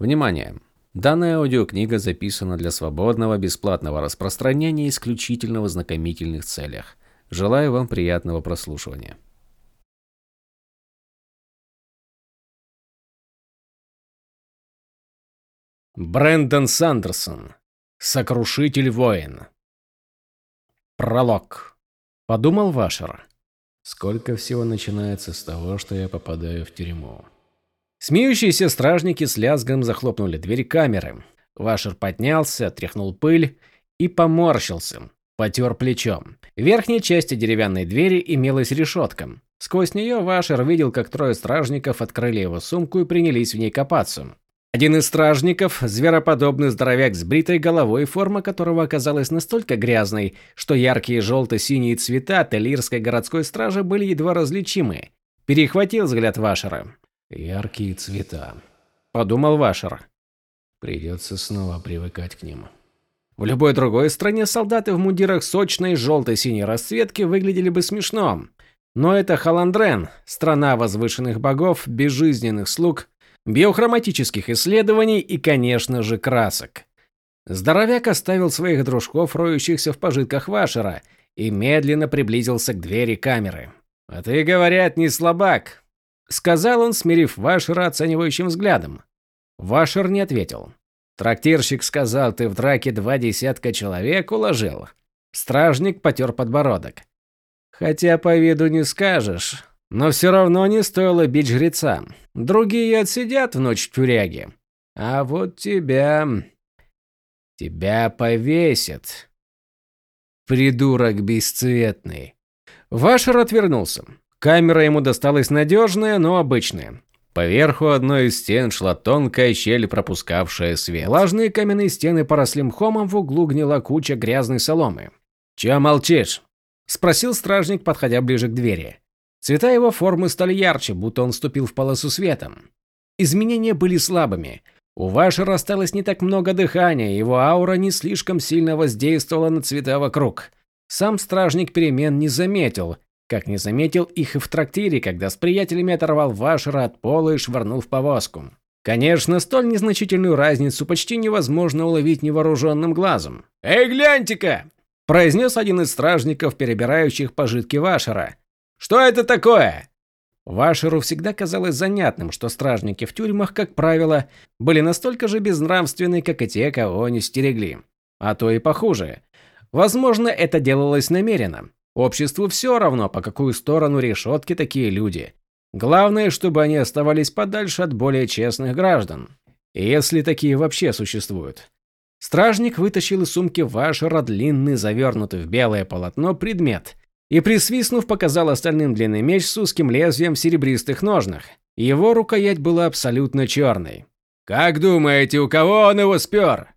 Внимание! Данная аудиокнига записана для свободного бесплатного распространения исключительно в ознакомительных целях. Желаю вам приятного прослушивания. Брэндон Сандерсон. Сокрушитель воин. Пролог. Подумал Вашер. Сколько всего начинается с того, что я попадаю в тюрьму. Смеющиеся стражники с лязгом захлопнули дверь камеры. Вашер поднялся, тряхнул пыль и поморщился, потер плечом. В верхней части деревянной двери имелась решетка. Сквозь нее Вашер видел, как трое стражников открыли его сумку и принялись в ней копаться. Один из стражников, звероподобный здоровяк с бритой головой, форма которого оказалась настолько грязной, что яркие желто-синие цвета Телирской городской стражи были едва различимы, перехватил взгляд Вашера. «Яркие цвета», – подумал Вашер. «Придется снова привыкать к ним». В любой другой стране солдаты в мундирах сочной желто-синей расцветки выглядели бы смешно. Но это Халандрен, страна возвышенных богов, безжизненных слуг биохроматических исследований и, конечно же, красок. Здоровяк оставил своих дружков, роющихся в пожитках Вашера, и медленно приблизился к двери камеры. «А ты, говорят, не слабак», — сказал он, смирив Вашера оценивающим взглядом. Вашер не ответил. Трактирщик сказал, ты в драке два десятка человек уложил. Стражник потер подбородок. Хотя по виду не скажешь. Но все равно не стоило бить жреца. Другие отсидят в ночь в тюряге. А вот тебя... Тебя повесят. Придурок бесцветный. Вашер отвернулся. Камера ему досталась надежная, но обычная. Поверху одной из стен шла тонкая щель, пропускавшая свет. Влажные каменные стены поросли мхомом, в углу гнила куча грязной соломы. «Чё молчишь?» – спросил стражник, подходя ближе к двери. Цвета его формы стали ярче, будто он вступил в полосу света. Изменения были слабыми. У Вашера осталось не так много дыхания, его аура не слишком сильно воздействовала на цвета вокруг. Сам стражник перемен не заметил, как не заметил их и в трактире, когда с приятелями оторвал Вашера от пола и швырнул в повозку. Конечно, столь незначительную разницу почти невозможно уловить невооруженным глазом. «Эй, гляньте-ка!» – произнес один из стражников, перебирающих пожитки Вашера. Что это такое? Вашеру всегда казалось занятным, что стражники в тюрьмах, как правило, были настолько же безнравственны, как и те, кого они стерегли. А то и похуже. Возможно, это делалось намеренно. Обществу все равно, по какую сторону решетки такие люди. Главное, чтобы они оставались подальше от более честных граждан. Если такие вообще существуют. Стражник вытащил из сумки Вашера длинный, завернутый в белое полотно предмет и, присвистнув, показал остальным длинный меч с узким лезвием в серебристых ножнах. Его рукоять была абсолютно черной. «Как думаете, у кого он его спер?»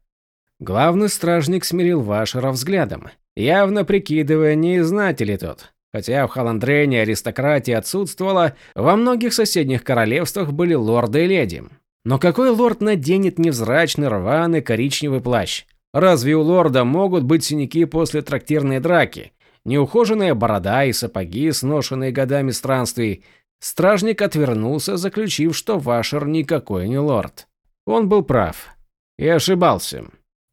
Главный стражник смирил Вашера взглядом, явно прикидывая, не знать ли тот. Хотя в Халандрене аристократия отсутствовала, во многих соседних королевствах были лорды и леди. Но какой лорд наденет невзрачный рваный коричневый плащ? Разве у лорда могут быть синяки после трактирной драки? неухоженная борода и сапоги, сношенные годами странствий. Стражник отвернулся, заключив, что Вашер никакой не лорд. Он был прав. И ошибался.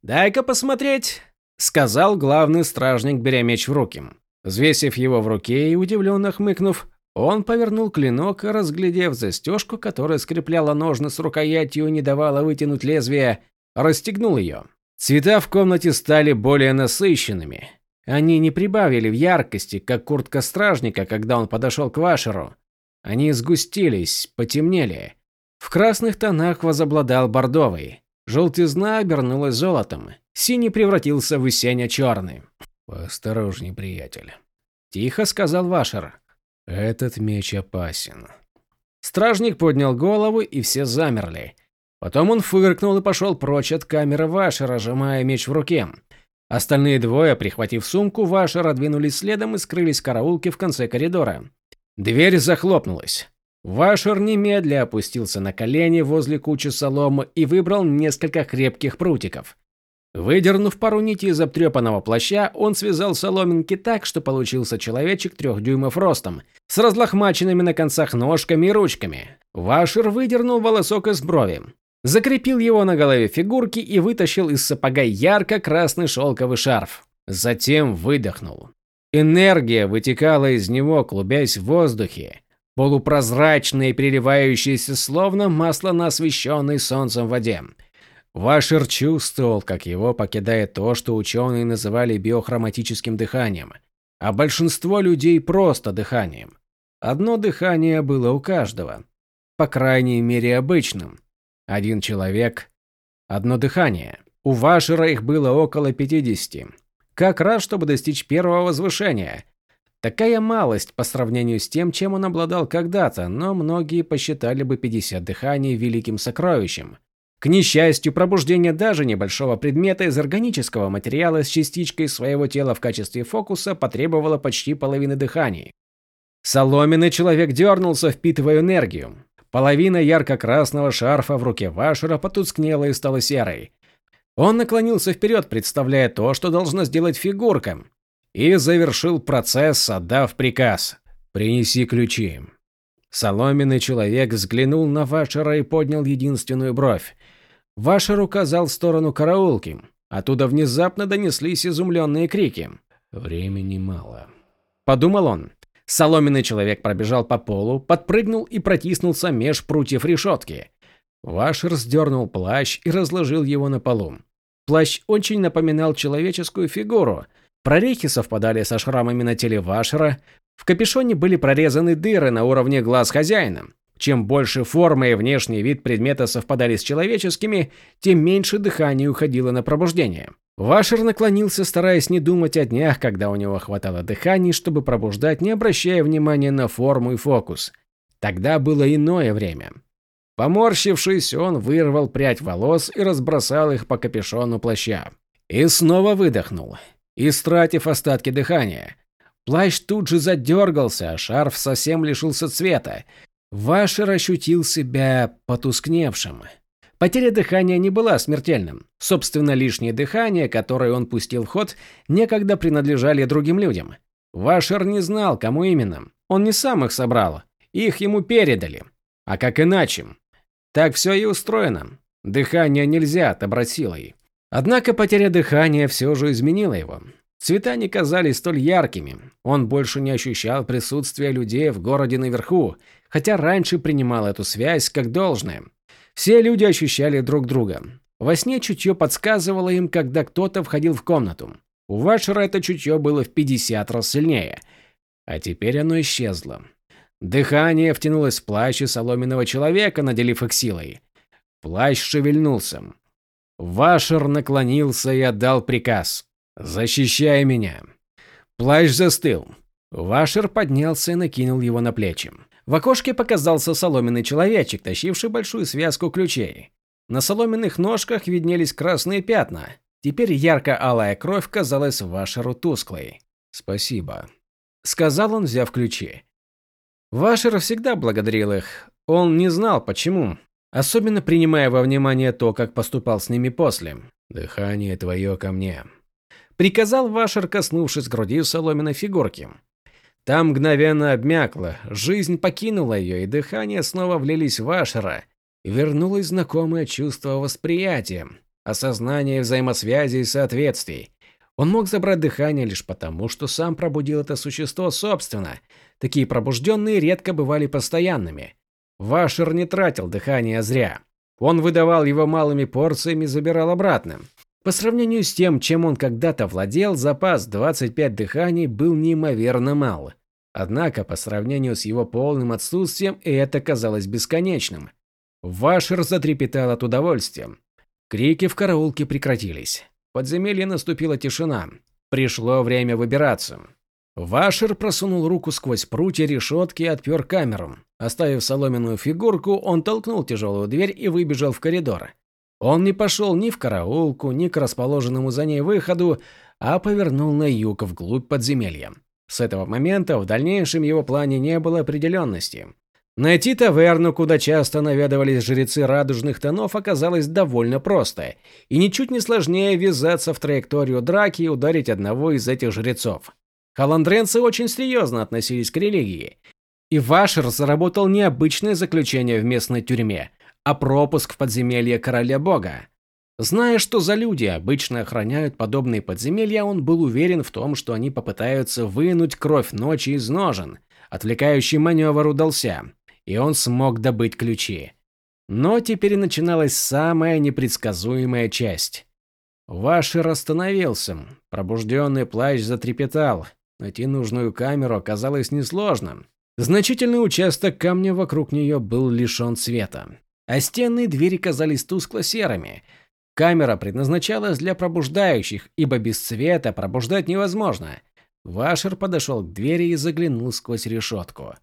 «Дай-ка посмотреть», — сказал главный стражник, беря меч в руки. Взвесив его в руке и удивленно хмыкнув, он повернул клинок, разглядев застежку, которая скрепляла ножны с рукоятью и не давала вытянуть лезвие, расстегнул ее. Цвета в комнате стали более насыщенными. Они не прибавили в яркости, как куртка стражника, когда он подошел к Вашеру. Они сгустились, потемнели. В красных тонах возобладал бордовый. Желтизна обернулась золотом. Синий превратился в сине-черный. «Осторожней, приятель», – тихо сказал Вашер. «Этот меч опасен». Стражник поднял голову, и все замерли. Потом он фыркнул и пошел прочь от камеры Вашера, сжимая меч в руке. Остальные двое, прихватив сумку, Ваша двинулись следом и скрылись в караулке в конце коридора. Дверь захлопнулась. Вашер немедля опустился на колени возле кучи соломы и выбрал несколько крепких прутиков. Выдернув пару нитей из обтрепанного плаща, он связал соломинки так, что получился человечек трех дюймов ростом, с разлохмаченными на концах ножками и ручками. Вашер выдернул волосок из брови. закрепил его на голове фигурки и вытащил из сапога ярко-красный шелковый шарф. Затем выдохнул. Энергия вытекала из него, клубясь в воздухе, полупрозрачная и переливающаяся, словно масло на освещенной солнцем воде. Вашер чувствовал, как его покидает то, что ученые называли биохроматическим дыханием, а большинство людей просто дыханием. Одно дыхание было у каждого, по крайней мере обычным. Один человек, одно дыхание. У Вашера их было около 50. Как раз, чтобы достичь первого возвышения. Такая малость по сравнению с тем, чем он обладал когда-то, но многие посчитали бы 50 дыханий великим сокровищем. К несчастью, пробуждение даже небольшого предмета из органического материала с частичкой своего тела в качестве фокуса потребовало почти половины дыханий. Соломенный человек дернулся, впитывая энергию. Половина ярко-красного шарфа в руке Вашера потускнела и стала серой. Он наклонился вперед, представляя то, что должна сделать фигурка, и завершил процесс, отдав приказ «Принеси ключи». Соломенный человек взглянул на Вашера и поднял единственную бровь. Вашер указал в сторону караулки. Оттуда внезапно донеслись изумленные крики. «Времени мало», – подумал он. Соломенный человек пробежал по полу, подпрыгнул и протиснулся меж прутьев решетки. Вашер сдернул плащ и разложил его на полу. Плащ очень напоминал человеческую фигуру. Прорехи совпадали со шрамами на теле Вашера. В капюшоне были прорезаны дыры на уровне глаз хозяина. Чем больше форма и внешний вид предмета совпадали с человеческими, тем меньше дыхания уходило на пробуждение. Вашер наклонился, стараясь не думать о днях, когда у него хватало дыхания, чтобы пробуждать, не обращая внимания на форму и фокус. Тогда было иное время. Поморщившись, он вырвал прядь волос и разбросал их по капюшону плаща. И снова выдохнул, истратив остатки дыхания. Плащ тут же задергался, а шарф совсем лишился цвета. Вашер ощутил себя потускневшим. Потеря дыхания не была смертельным. Собственно, лишнее дыхание, которое он пустил в ход, некогда принадлежали другим людям. Вашер не знал, кому именно. Он не сам их собрал. Их ему передали. А как иначе? Так все и устроено. Дыхание нельзя отобрать силой. Однако потеря дыхания все же изменила его. Цвета не казались столь яркими. Он больше не ощущал присутствия людей в городе наверху, хотя раньше принимал эту связь как должное. Все люди ощущали друг друга. Во сне чутье подсказывало им, когда кто-то входил в комнату. У Вашера это чутье было в 50 раз сильнее. А теперь оно исчезло. Дыхание втянулось в плащ соломенного человека, наделив их силой. Плащ шевельнулся. Вашер наклонился и отдал приказ. «Защищай меня!» Плащ застыл. Вашер поднялся и накинул его на плечи. В окошке показался соломенный человечек, тащивший большую связку ключей. На соломенных ножках виднелись красные пятна. Теперь ярко-алая кровь казалась Вашеру тусклой. «Спасибо», — сказал он, взяв ключи. Вашер всегда благодарил их. Он не знал, почему. Особенно принимая во внимание то, как поступал с ними после. «Дыхание твое ко мне», — приказал Вашер, коснувшись груди соломенной фигурки. Там мгновенно обмякло, жизнь покинула ее, и дыхание снова влились в Ашера. Вернулось знакомое чувство восприятия, осознание взаимосвязи и соответствий. Он мог забрать дыхание лишь потому, что сам пробудил это существо собственно. Такие пробужденные редко бывали постоянными. Вашер не тратил дыхание зря. Он выдавал его малыми порциями и забирал обратно. По сравнению с тем, чем он когда-то владел, запас 25 дыханий был неимоверно мал. Однако, по сравнению с его полным отсутствием, это казалось бесконечным. Вашер затрепетал от удовольствия. Крики в караулке прекратились. В подземелье наступила тишина. Пришло время выбираться. Вашер просунул руку сквозь прутья решетки и отпер камеру. Оставив соломенную фигурку, он толкнул тяжелую дверь и выбежал в коридор. Он не пошел ни в караулку, ни к расположенному за ней выходу, а повернул на юг вглубь подземелья. С этого момента в дальнейшем его плане не было определенности. Найти таверну, куда часто наведывались жрецы радужных тонов, оказалось довольно просто, и ничуть не сложнее ввязаться в траекторию драки и ударить одного из этих жрецов. Халандренцы очень серьезно относились к религии, и Вашер заработал необычное заключение в местной тюрьме, а пропуск в подземелье короля бога. Зная, что за люди обычно охраняют подобные подземелья, он был уверен в том, что они попытаются вынуть кровь ночи из ножен. Отвлекающий маневр удался, и он смог добыть ключи. Но теперь начиналась самая непредсказуемая часть. Вашер остановился. Пробужденный плащ затрепетал. Найти нужную камеру оказалось несложно. Значительный участок камня вокруг нее был лишен света, а стены и двери казались тускло-серыми – Камера предназначалась для пробуждающих, ибо без света пробуждать невозможно. Вашер подошел к двери и заглянул сквозь решетку.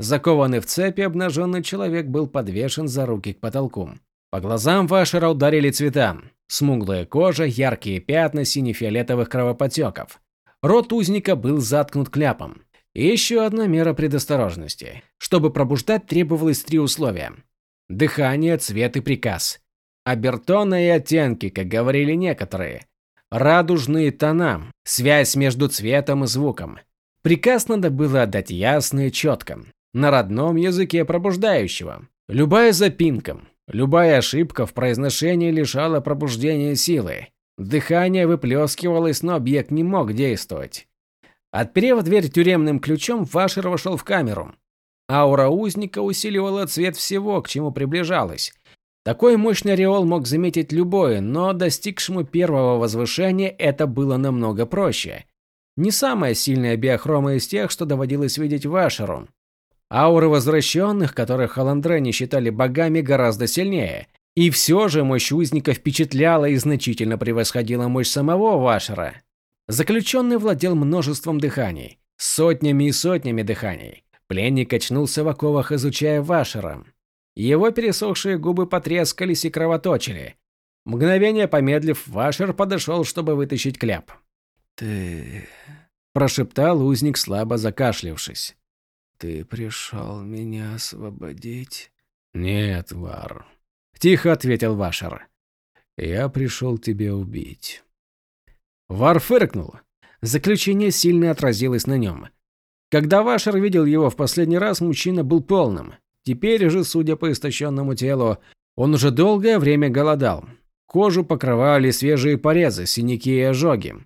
Закованный в цепи, обнаженный человек был подвешен за руки к потолку. По глазам Вашера ударили цвета. Смуглая кожа, яркие пятна сине-фиолетовых кровоподтеков. Рот узника был заткнут кляпом. Еще одна мера предосторожности. Чтобы пробуждать, требовалось три условия. Дыхание, цвет и приказ. Обертоны и оттенки, как говорили некоторые. Радужные тона, связь между цветом и звуком. Приказ надо было отдать ясно и четко, на родном языке пробуждающего. Любая запинка, любая ошибка в произношении лишала пробуждения силы. Дыхание выплескивалось, но объект не мог действовать. Отперев дверь тюремным ключом, Вашер вошел в камеру. Аура узника усиливала цвет всего, к чему приближалась. Такой мощный ореол мог заметить любой, но достигшему первого возвышения это было намного проще. Не самая сильная биохрома из тех, что доводилось видеть Вашеру. Ауры возвращенных, которых Халандре считали богами, гораздо сильнее. И все же мощь узника впечатляла и значительно превосходила мощь самого Вашера. Заключенный владел множеством дыханий, сотнями и сотнями дыханий. Пленник очнулся в оковах, изучая Вашера. Его пересохшие губы потрескались и кровоточили. Мгновение помедлив, Вашер подошел, чтобы вытащить кляп. «Ты...» – прошептал узник, слабо закашлявшись. «Ты пришел меня освободить?» «Нет, Вар», – тихо ответил Вашер. «Я пришел тебя убить». Вар фыркнул. Заключение сильно отразилось на нем. Когда Вашер видел его в последний раз, мужчина был полным. Теперь же, судя по истощенному телу, он уже долгое время голодал. Кожу покрывали свежие порезы, синяки и ожоги.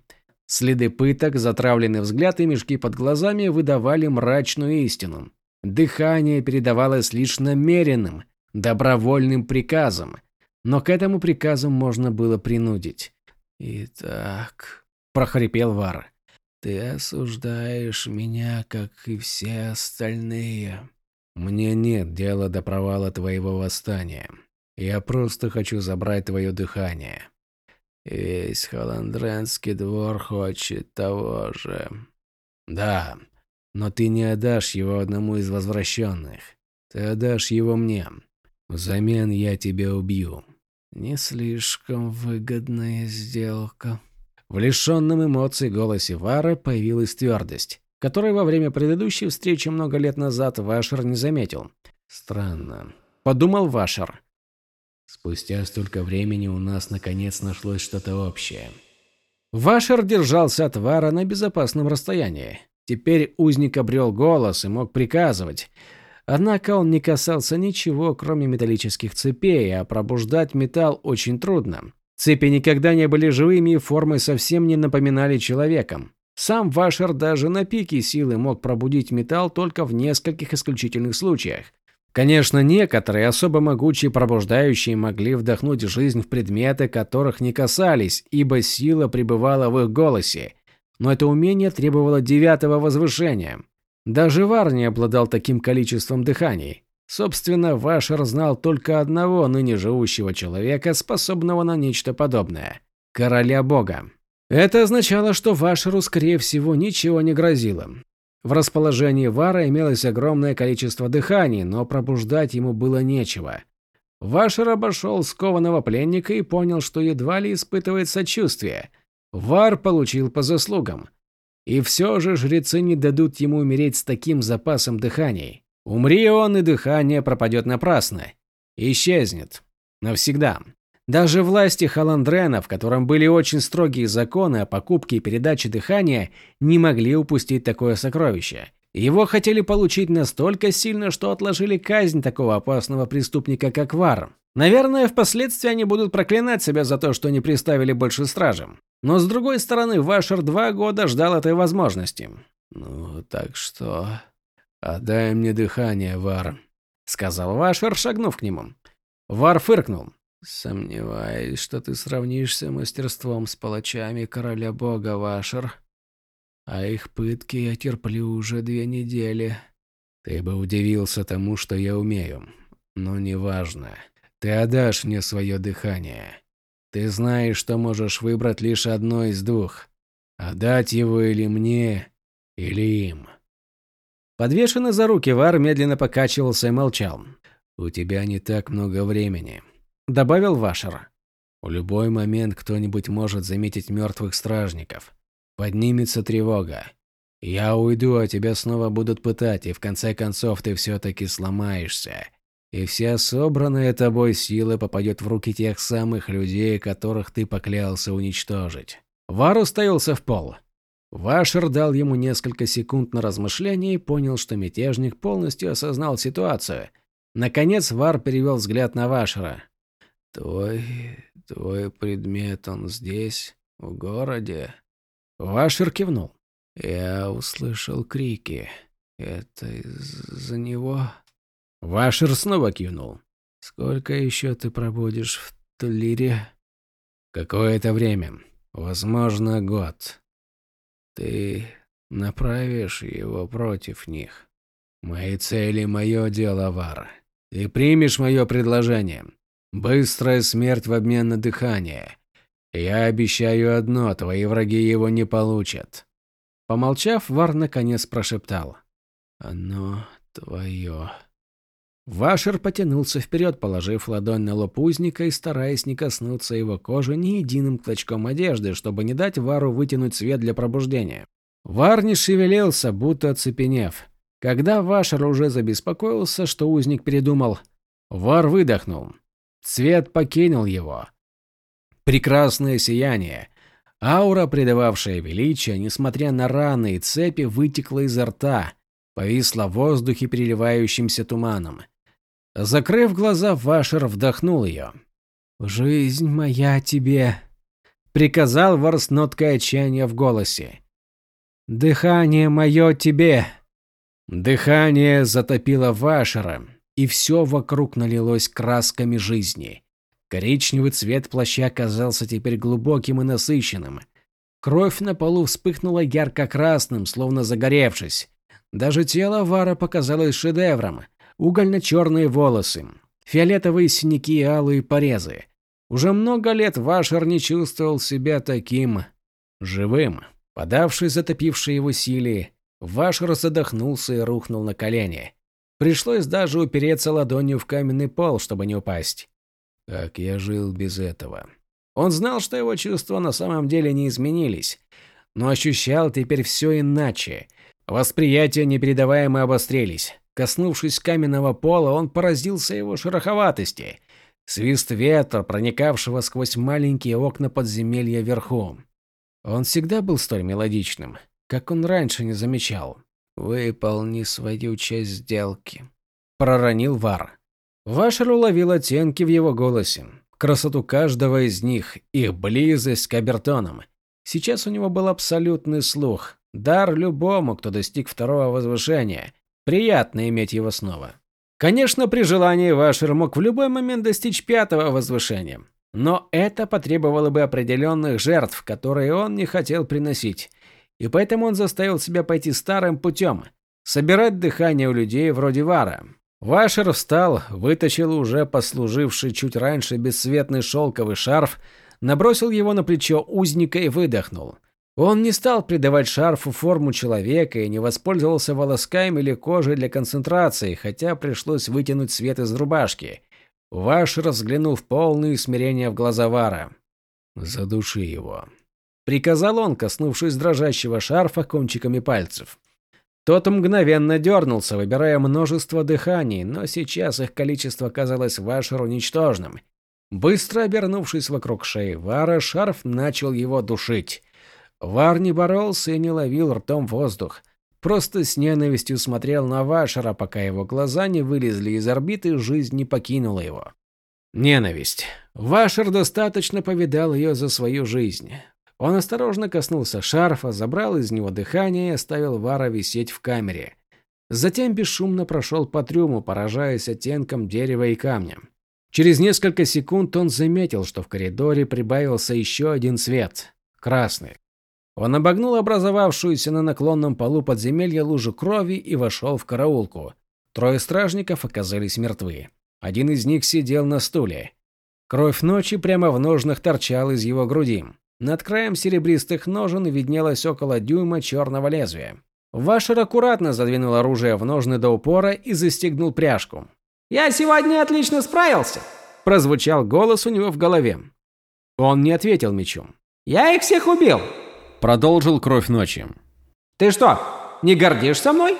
Следы пыток, затравленный взгляд и мешки под глазами выдавали мрачную истину. Дыхание передавалось лишь намеренным, добровольным приказом. Но к этому приказу можно было принудить. «Итак», – прохрипел Вар, – «ты осуждаешь меня, как и все остальные». Мне нет дела до провала твоего восстания. Я просто хочу забрать твое дыхание. Весь Халандренский двор хочет того же. Да, но ты не отдашь его одному из возвращенных. Ты отдашь его мне. Взамен я тебя убью. Не слишком выгодная сделка. В лишенном эмоций голосе Вара появилась твердость который во время предыдущей встречи много лет назад Вашер не заметил. Странно. Подумал Вашер. Спустя столько времени у нас наконец нашлось что-то общее. Вашер держался от Вара на безопасном расстоянии. Теперь узник обрел голос и мог приказывать. Однако он не касался ничего, кроме металлических цепей, а пробуждать металл очень трудно. Цепи никогда не были живыми и формой совсем не напоминали человеком. Сам Вашер даже на пике силы мог пробудить металл только в нескольких исключительных случаях. Конечно, некоторые особо могучие пробуждающие могли вдохнуть жизнь в предметы, которых не касались, ибо сила пребывала в их голосе. Но это умение требовало девятого возвышения. Даже Вар не обладал таким количеством дыханий. Собственно, Вашер знал только одного ныне живущего человека, способного на нечто подобное – короля бога. Это означало, что Вашеру, скорее всего, ничего не грозило. В расположении Вара имелось огромное количество дыханий, но пробуждать ему было нечего. Вашер обошел скованного пленника и понял, что едва ли испытывает сочувствие. Вар получил по заслугам. И все же жрецы не дадут ему умереть с таким запасом дыханий. Умри он, и дыхание пропадет напрасно. Исчезнет. Навсегда. Даже власти Халандрена, в котором были очень строгие законы о покупке и передаче дыхания, не могли упустить такое сокровище. Его хотели получить настолько сильно, что отложили казнь такого опасного преступника, как Вар. Наверное, впоследствии они будут проклинать себя за то, что не приставили больше стражем. Но с другой стороны, Вашер два года ждал этой возможности. «Ну, так что... Отдай мне дыхание, Вар», — сказал Вашер, шагнув к нему. Вар фыркнул. «Сомневаюсь, что ты сравнишься мастерством с палачами короля бога, Вашер. А их пытки я терплю уже две недели. Ты бы удивился тому, что я умею. Но неважно. Ты отдашь мне свое дыхание. Ты знаешь, что можешь выбрать лишь одно из двух. Отдать его или мне, или им. Подвешенный за руки Вар медленно покачивался и молчал. «У тебя не так много времени», — добавил Вашер. «В любой момент кто-нибудь может заметить мертвых стражников. Поднимется тревога. Я уйду, а тебя снова будут пытать, и в конце концов ты все-таки сломаешься. И вся собранная тобой сила попадет в руки тех самых людей, которых ты поклялся уничтожить. Вар уставился в пол. Вашер дал ему несколько секунд на размышление и понял, что мятежник полностью осознал ситуацию. Наконец Вар перевел взгляд на Вашера. «Твой... твой предмет, он здесь, в городе?» Вашер кивнул. Я услышал крики. Это из-за него? Вашер снова кивнул. Сколько еще ты пробудешь в Тулире? Какое-то время. Возможно, год. Ты направишь его против них. Мои цели – мое дело, Вар. Ты примешь мое предложение. Быстрая смерть в обмен на дыхание. Я обещаю одно, твои враги его не получат. Помолчав, Вар наконец прошептал. Оно твое. Вашер потянулся вперед, положив ладонь на лоб узника и стараясь не коснуться его кожи ни единым клочком одежды, чтобы не дать Вару вытянуть свет для пробуждения. Вар не шевелился, будто оцепенев. Когда Вашер уже забеспокоился, что узник передумал, Вар выдохнул. Цвет покинул его. Прекрасное сияние. Аура, придававшая величие, несмотря на раны и цепи, вытекла изо рта, повисла в воздухе переливающимся туманом. Закрыв глаза, Вашер вдохнул ее. «Жизнь моя тебе», — приказал Вар ноткой отчаяния в голосе. «Дыхание мое тебе». Дыхание затопило Вашера, и все вокруг налилось красками жизни. Коричневый цвет плаща казался теперь глубоким и насыщенным. Кровь на полу вспыхнула ярко-красным, словно загоревшись. Даже тело Вара показалось шедевром. Угольно-черные волосы, фиолетовые синяки и алые порезы. Уже много лет Вашер не чувствовал себя таким живым. Подавшись затопившей его силе, Вашер задохнулся и рухнул на колени. Пришлось даже упереться ладонью в каменный пол, чтобы не упасть. Как я жил без этого? Он знал, что его чувства на самом деле не изменились, но ощущал теперь все иначе. Восприятия непередаваемо обострились. Коснувшись каменного пола, он поразился его шероховатости. Свист ветра, проникавшего сквозь маленькие окна подземелья вверху. Он всегда был столь мелодичным, как он раньше не замечал. «Выполни свою часть сделки», – проронил Вар. Вашер уловил оттенки в его голосе, красоту каждого из них, их близость к Абертонам. Сейчас у него был абсолютный слух, дар любому, кто достиг второго возвышения. Приятно иметь его снова. Конечно, при желании Вашер мог в любой момент достичь пятого возвышения. Но это потребовало бы определенных жертв, которые он не хотел приносить. И поэтому он заставил себя пойти старым путем. Собирать дыхание у людей вроде Вара. Вашер встал, вытащил уже послуживший чуть раньше бесцветный шелковый шарф, набросил его на плечо узника и выдохнул. Он не стал придавать шарфу форму человека и не воспользовался волосками или кожей для концентрации, хотя пришлось вытянуть свет из рубашки. Вашер взглянул в полное смирение в глаза Вара. «Задуши его», — приказал он, коснувшись дрожащего шарфа кончиками пальцев. Тот мгновенно дернулся, выбирая множество дыханий, но сейчас их количество казалось Вашеру ничтожным. Быстро обернувшись вокруг шеи Вара, шарф начал его душить. Вар не боролся и не ловил ртом воздух. просто с ненавистью смотрел на Вашера, пока его глаза не вылезли из орбиты жизнь не покинула его. Ненависть. Вашер достаточно повидал ее за свою жизнь. Он осторожно коснулся шарфа, забрал из него дыхание и оставил Вара висеть в камере. Затем бесшумно прошел по трюму, поражаясь оттенком дерева и камня. Через несколько секунд он заметил, что в коридоре прибавился еще один цвет – красный. Он обогнул образовавшуюся на наклонном полу подземелья лужу крови и вошел в караулку. Трое стражников оказались мертвы. Один из них сидел на стуле. Кровь ночи прямо в ножнах торчала из его груди. Над краем серебристых ножен виднелось около дюйма черного лезвия. Вашер аккуратно задвинул оружие в ножны до упора и застегнул пряжку. «Я сегодня отлично справился!» – прозвучал голос у него в голове. Он не ответил мечом. «Я их всех убил!» Продолжил кровь ночи. «Ты что, не гордишься мной?»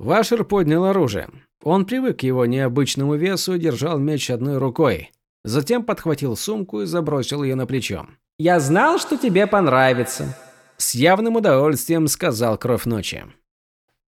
Вашер поднял оружие. Он привык к его необычному весу и держал меч одной рукой. Затем подхватил сумку и забросил ее на плечо. «Я знал, что тебе понравится», – с явным удовольствием сказал Кровь Ночи.